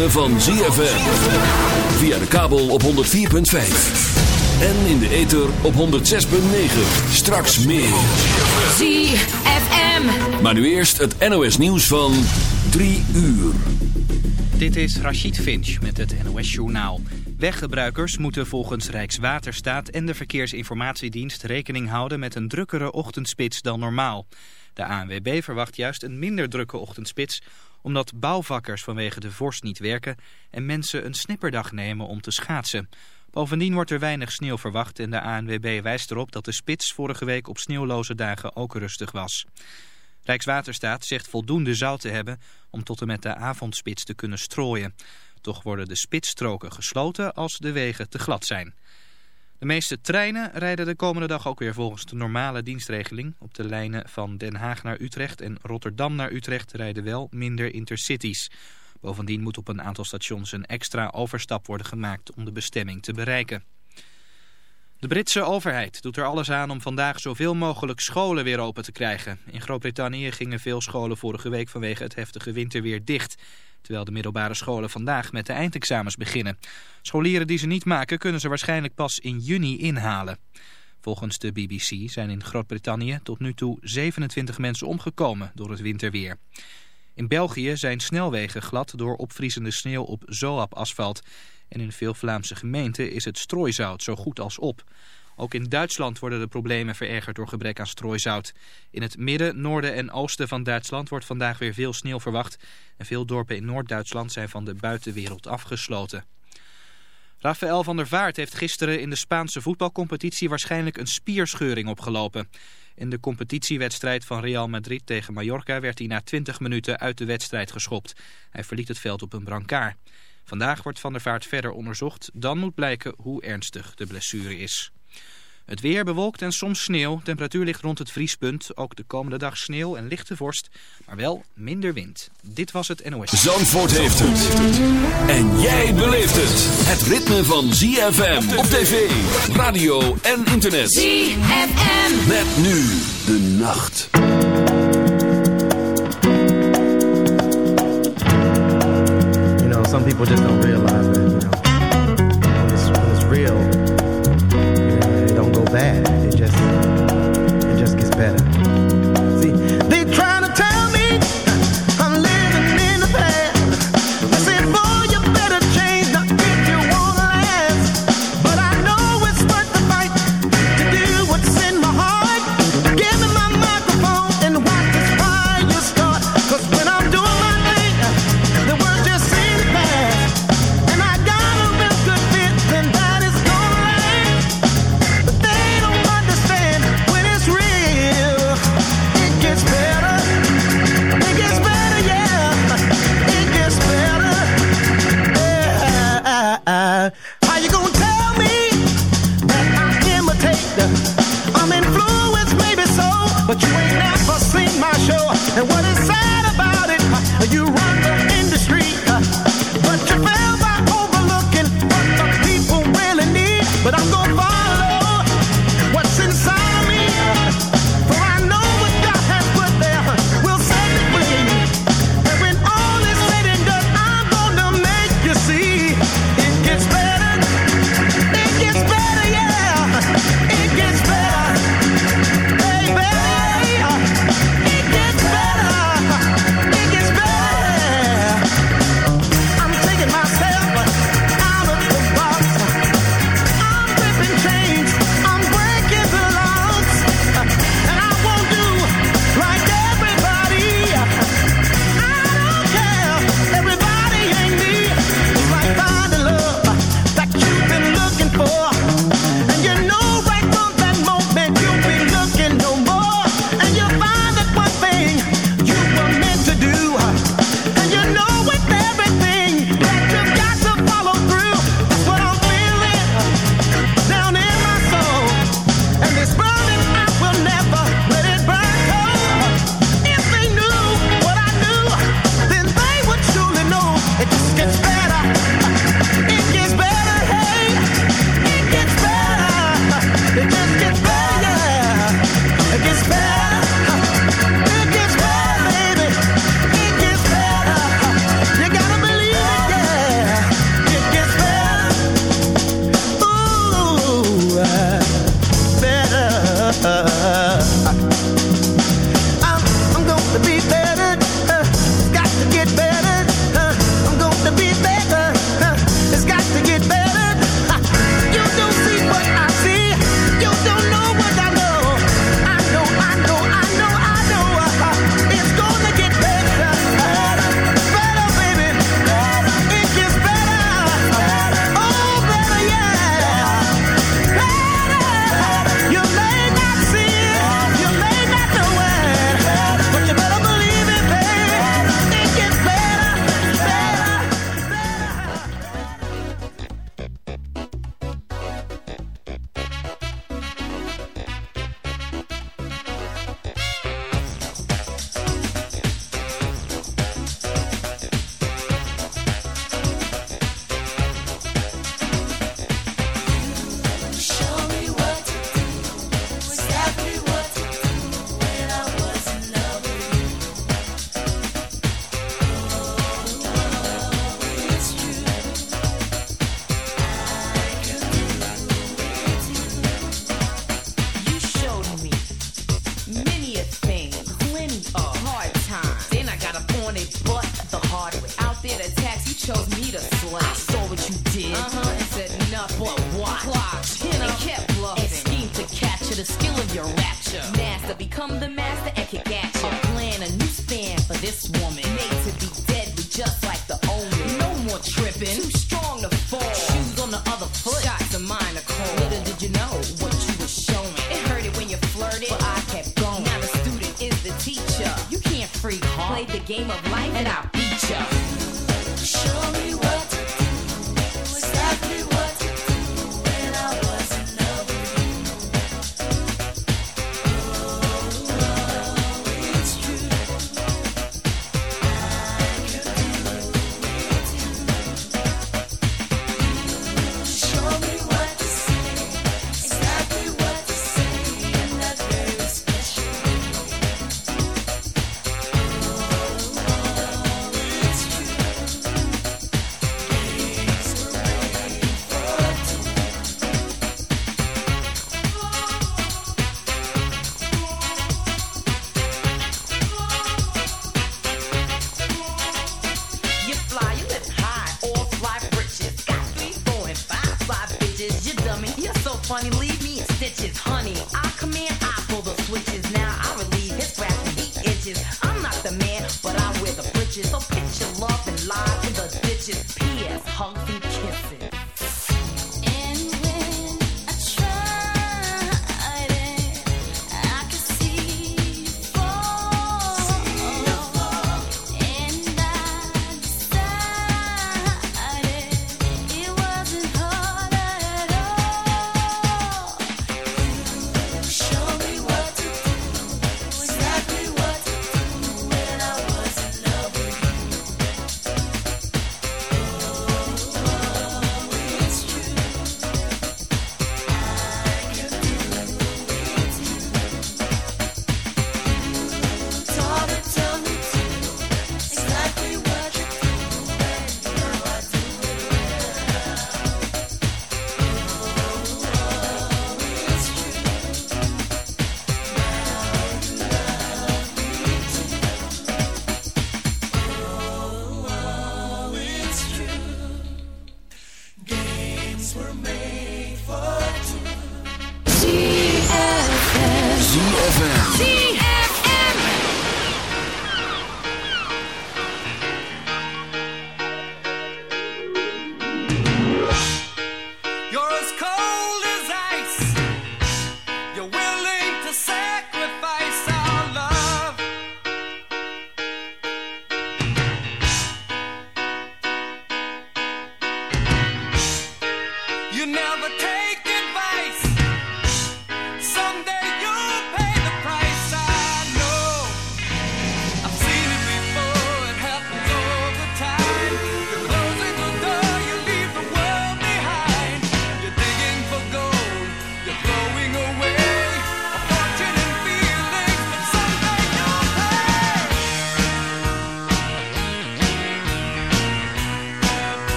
Ritme van ZFM. Via de kabel op 104.5. En in de ether op 106.9. Straks meer. ZFM. Maar nu eerst het NOS nieuws van 3 uur. Dit is Rachid Finch met het NOS Journaal. Weggebruikers moeten volgens Rijkswaterstaat en de Verkeersinformatiedienst rekening houden met een drukkere ochtendspits dan normaal. De ANWB verwacht juist een minder drukke ochtendspits omdat bouwvakkers vanwege de vorst niet werken en mensen een snipperdag nemen om te schaatsen. Bovendien wordt er weinig sneeuw verwacht en de ANWB wijst erop dat de spits vorige week op sneeuwloze dagen ook rustig was. Rijkswaterstaat zegt voldoende zout te hebben om tot en met de avondspits te kunnen strooien. Toch worden de spitsstroken gesloten als de wegen te glad zijn. De meeste treinen rijden de komende dag ook weer volgens de normale dienstregeling. Op de lijnen van Den Haag naar Utrecht en Rotterdam naar Utrecht rijden wel minder intercities. Bovendien moet op een aantal stations een extra overstap worden gemaakt om de bestemming te bereiken. De Britse overheid doet er alles aan om vandaag zoveel mogelijk scholen weer open te krijgen. In Groot-Brittannië gingen veel scholen vorige week vanwege het heftige winterweer dicht terwijl de middelbare scholen vandaag met de eindexamens beginnen. Scholieren die ze niet maken kunnen ze waarschijnlijk pas in juni inhalen. Volgens de BBC zijn in Groot-Brittannië tot nu toe 27 mensen omgekomen door het winterweer. In België zijn snelwegen glad door opvriezende sneeuw op zoap-asfalt. En in veel Vlaamse gemeenten is het strooizout zo goed als op. Ook in Duitsland worden de problemen verergerd door gebrek aan strooizout. In het midden, noorden en oosten van Duitsland wordt vandaag weer veel sneeuw verwacht. En veel dorpen in Noord-Duitsland zijn van de buitenwereld afgesloten. Rafael van der Vaart heeft gisteren in de Spaanse voetbalcompetitie waarschijnlijk een spierscheuring opgelopen. In de competitiewedstrijd van Real Madrid tegen Mallorca werd hij na 20 minuten uit de wedstrijd geschopt. Hij verliet het veld op een brancard. Vandaag wordt Van der Vaart verder onderzocht. Dan moet blijken hoe ernstig de blessure is. Het weer bewolkt en soms sneeuw. Temperatuur ligt rond het vriespunt. Ook de komende dag sneeuw en lichte vorst. Maar wel minder wind. Dit was het NOS. Zandvoort heeft het. En jij beleeft het. Het ritme van ZFM op tv, radio en internet. ZFM. Met nu de nacht. You know, some people just don't realize bad. It just, it just gets better.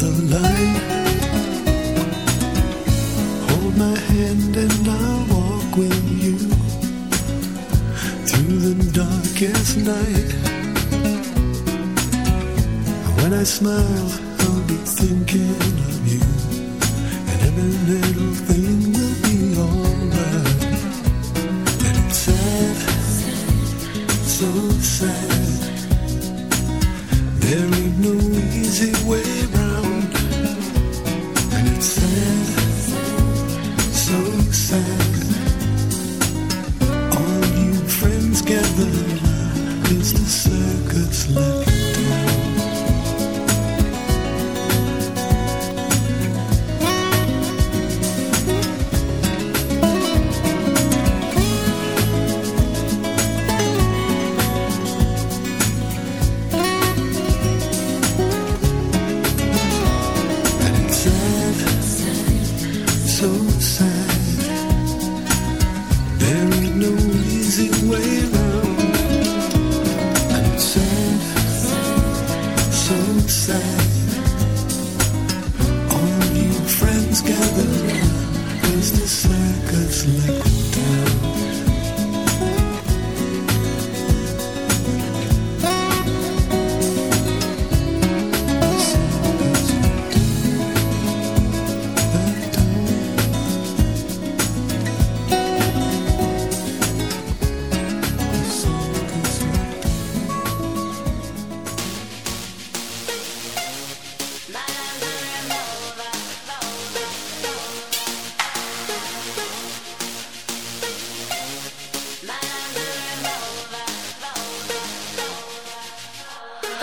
the light. Hold my hand and I'll walk with you through the darkest night. When I smile, I'll be thinking of you.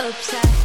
upset.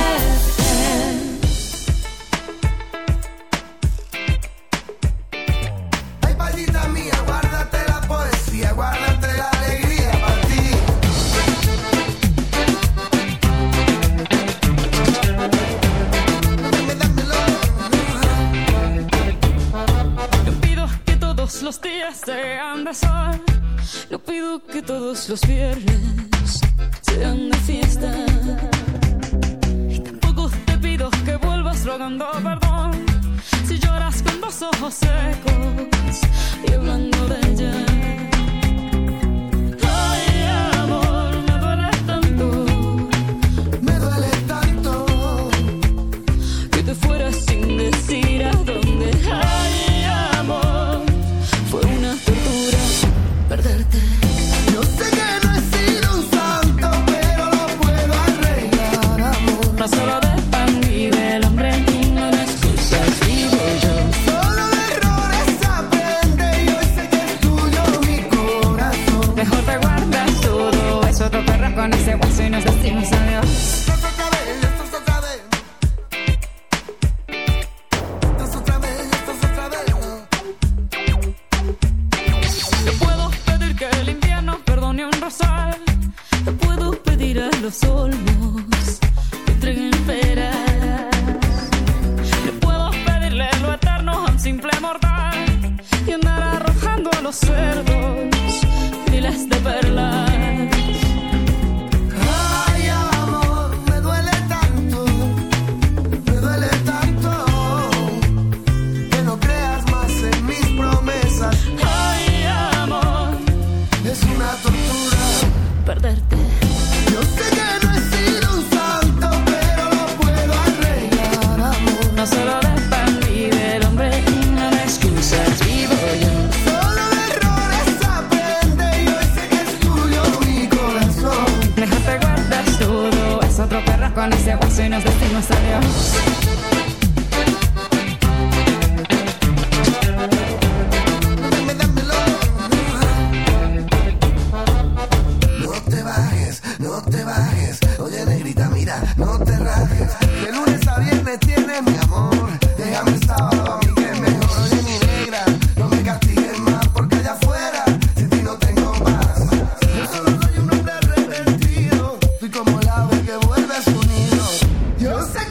Second